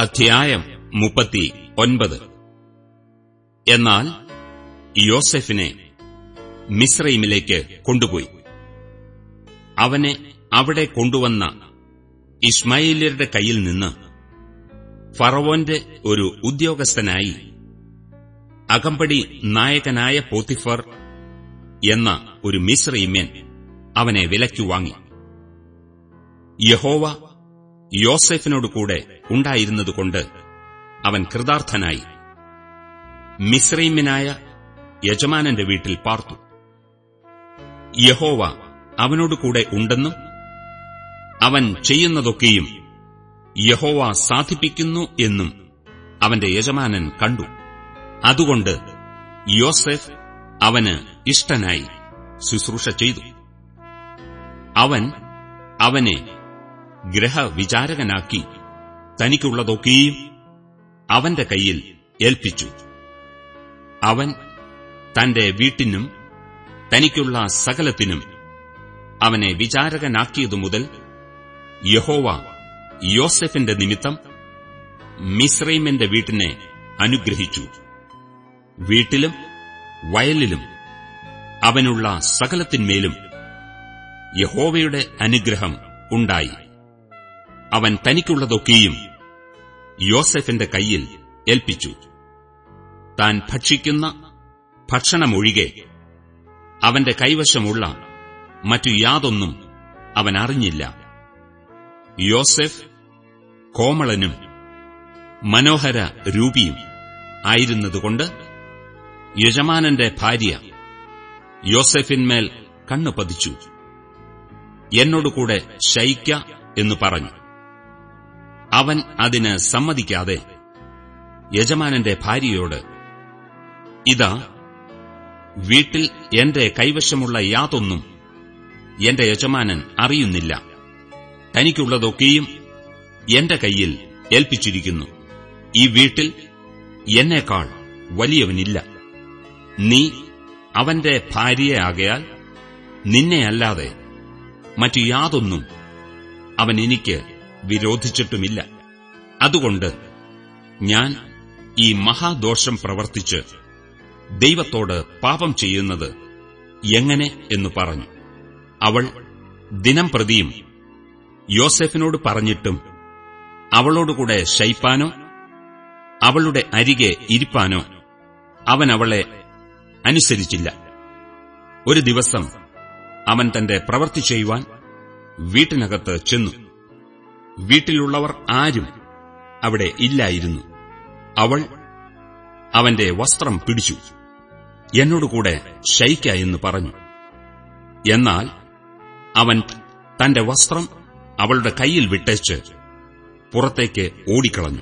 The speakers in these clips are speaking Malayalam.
അധ്യായം മുപ്പത്തി ഒൻപത്. എന്നാൽ യോസെഫിനെ മിശ്രൈമിലേക്ക് കൊണ്ടുപോയി. അവനെ അവിടെ കൊണ്ടുവന്ന ഇസ്മായിലിയരുടെ കയ്യിൽ നിന്ന് ഫറവോന്റെ ഒരു ഉദ്യോഗസ്ഥനായി അകമ്പടി നായകനായ പോത്തിഫർ എന്ന ഒരു മിശ്രൈമ്യൻ അവനെ വിലയ്ക്കു വാങ്ങി. യഹോവ യോസെഫിനോട് കൂടെ ഉണ്ടായിരുന്നതുകൊണ്ട് അവൻ കൃതാർത്ഥനായി. മിശ്രൈമ്യനായ യജമാനന്റെ വീട്ടിൽ പാർത്തു. യഹോവ അവനോട് കൂടെ ഉണ്ടെന്നും അവൻ ചെയ്യുന്നതൊക്കെയും യഹോവ സാധിപ്പിക്കുന്നു എന്നും അവന്റെ യജമാനൻ കണ്ടു. അതുകൊണ്ട് യോസെഫ് അവന് ഇഷ്ടനായി ശുശ്രൂഷ ചെയ്തു. അവൻ അവനെ ഗ്രഹവിചാരകനാക്കി തനിക്കുള്ളതൊക്കെയും അവന്റെ കയ്യിൽ ഏൽപ്പിച്ചു. അവൻ തന്റെ വീട്ടിനും തനിക്കുള്ള സകലത്തിനും അവനെ വിചാരകനാക്കിയതു മുതൽ യഹോവ യോസെഫിന്റെ നിമിത്തം മിസ്രൈമിന്റെ വീട്ടിനെ അനുഗ്രഹിച്ചു. വീട്ടിലും വയലിലും അവനുള്ള സകലത്തിന്മേലും യഹോവയുടെ അനുഗ്രഹം ഉണ്ടായി. അവൻ തനിക്കുള്ളതൊക്കെയും യോസെഫിന്റെ കയ്യിൽ ഏൽപ്പിച്ചു. താൻ ഭക്ഷിക്കുന്ന ഭക്ഷണമൊഴികെ അവന്റെ കൈവശമുള്ള മറ്റു യാതൊന്നും അവൻ അറിഞ്ഞില്ല. യോസെഫ് കോമളനും മനോഹര രൂപിയും ആയിരുന്നതുകൊണ്ട് യജമാനന്റെ ഭാര്യ യോസെഫിന്മേൽ കണ്ണു പതിച്ചു. എന്നോടുകൂടെ ശയിക്ക എന്നു പറഞ്ഞു. അവൻ അതിന് സമ്മതിക്കാതെ യജമാനന്റെ ഭാര്യയോട് ഇതാ വീട്ടിൽ എന്റെ കൈവശമുള്ള യാതൊന്നും എന്റെ യജമാനൻ അറിയുന്നില്ല. തനിക്കുള്ളതൊക്കെയും എന്റെ കയ്യിൽ ഏൽപ്പിച്ചിരിക്കുന്നു. ഈ വീട്ടിൽ എന്നേക്കാൾ വലിയവനില്ല. നീ അവന്റെ ഭാര്യയാകയാൽ നിന്നെയല്ലാതെ മറ്റു യാതൊന്നും അവൻ എനിക്ക് വിരോധിച്ചിട്ടുമില്ല. അതുകൊണ്ട് ഞാൻ ഈ മഹാദോഷം പ്രവർത്തിച്ച് ദൈവത്തോട് പാപം ചെയ്യുന്നത് എങ്ങനെ എന്ന് പറഞ്ഞു. അവൾ ദിനം പ്രതിയും യോസെഫിനോട് പറഞ്ഞിട്ടും അവളോടുകൂടെ ശയിപ്പാനോ അവളുടെ അരികെ ഇരിപ്പാനോ അവൻ അവളെ അനുസരിച്ചില്ല. ഒരു ദിവസം അവൻ തന്റെ പ്രവൃത്തി ചെയ്യുവാൻ വീട്ടിനകത്ത് ചെന്നു. വീട്ടിലുള്ളവർ ആരും അവിടെ ഇല്ലായിരുന്നു. അവൾ അവന്റെ വസ്ത്രം പിടിച്ചു. എന്നോടുകൂടെ ശയിക്ക എന്ന് പറഞ്ഞു. എന്നാൽ അവൻ തന്റെ വസ്ത്രം അവളുടെ കയ്യിൽ വിട്ടേച്ച് പുറത്തേക്ക് ഓടിക്കളഞ്ഞു.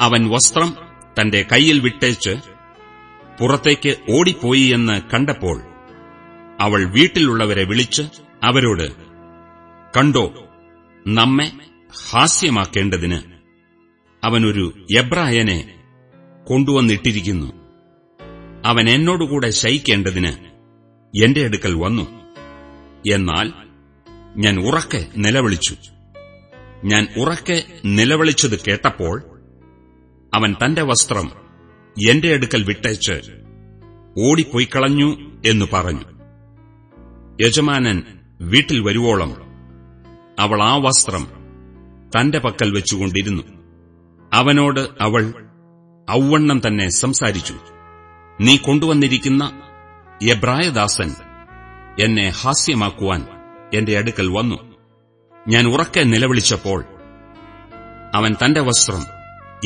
അവൻ വസ്ത്രം തന്റെ കയ്യിൽ വിട്ടേച്ച് പുറത്തേക്ക് ഓടിപ്പോയി എന്ന് കണ്ടപ്പോൾ അവൾ വീട്ടിലുള്ളവരെ വിളിച്ച് അവരോട് കണ്ടോ നമ്മെ ഹാസ്യമാക്കേണ്ടതിന് അവനൊരു എബ്രായനെ കൊണ്ടുവന്നിട്ടിരിക്കുന്നു. അവൻ എന്നോടുകൂടെ ശയിക്കേണ്ടതിന് എന്റെ അടുക്കൽ വന്നു. എന്നാൽ ഞാൻ ഉറക്കെ നിലവിളിച്ചു. ഞാൻ ഉറക്കെ നിലവിളിച്ചത് കേട്ടപ്പോൾ അവൻ തന്റെ വസ്ത്രം എന്റെ അടുക്കൽ വിട്ടേച്ച് ഓടിപ്പോയി കളഞ്ഞു എന്ന് പറഞ്ഞു. യജമാനൻ വീട്ടിൽ വരുവോളം അവൾ ആ വസ്ത്രം തന്റെ പക്കൽ വെച്ചുകൊണ്ടിരുന്നു. അവനോട് അവൾ ഔവണ്ണം തന്നെ സംസാരിച്ചു. നീ കൊണ്ടുവന്നിരിക്കുന്ന എബ്രായദാസൻ എന്നെ ഹാസ്യമാക്കുവാൻ എന്റെ അടുക്കൽ വന്നു. ഞാൻ ഉറക്കെ നിലവിളിച്ചപ്പോൾ അവൻ തന്റെ വസ്ത്രം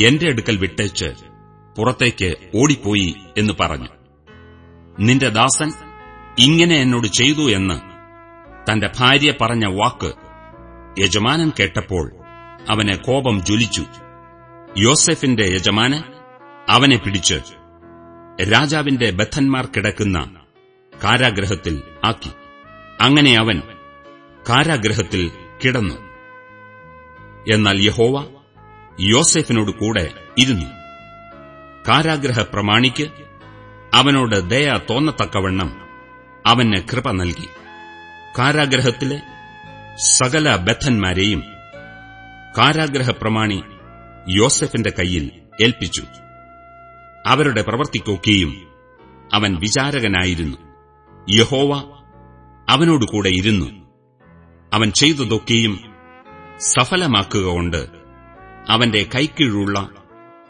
എന്റെ അടുക്കൽ വിട്ടേച്ച് പുറത്തേക്ക് ഓടിപ്പോയി എന്ന് പറഞ്ഞു. നിന്റെ ദാസൻ ഇങ്ങനെ എന്നോട് ചെയ്തു എന്ന് തന്റെ ഭാര്യ പറഞ്ഞ വാക്ക് യജമാനൻ കേട്ടപ്പോൾ അവന് കോപം ജ്വലിച്ചു. യോസെഫിന്റെ യജമാന് അവനെ പിടിച്ച് രാജാവിന്റെ ബദ്ധന്മാർ കിടക്കുന്ന കാരാഗ്രഹത്തിൽ ആക്കി. അങ്ങനെ അവൻ കാരാഗ്രഹത്തിൽ കിടന്നു. എന്നാൽ യഹോവ യോസെഫിനോട് കൂടെ ഇരുന്നു. കാരാഗ്രഹ പ്രമാണിക്ക് അവനോട് ദയ തോന്നത്തക്കവണ്ണം അവന് കൃപ നൽകി. കാരാഗ്രഹത്തിലെ സകല ബദ്ധന്മാരെയും കാരാഗ്രഹ പ്രമാണി യോസഫിന്റെ കയ്യിൽ ഏൽപ്പിച്ചു. അവരുടെ പ്രവർത്തിക്കൊക്കെയും അവൻ വിചാരകനായിരുന്നു. യഹോവ അവനോടുകൂടെ ഇരുന്നു. അവൻ ചെയ്തതൊക്കെയും സഫലമാക്കുക കൊണ്ട് അവന്റെ കൈക്കീഴുള്ള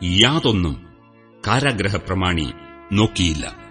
യാതൊന്നും കാരാഗ്രഹപ്രമാണി നോക്കിയില്ല.